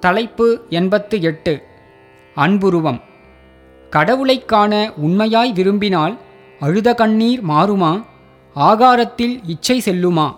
தலைப்பு எண்பத்து எட்டு. அன்புருவம். கடவுளைக் காண உண்மையாய் விரும்பினால் அழுத கண்ணீர் மாறுமா? ஆகாரத்தில் இச்சை செல்லுமா?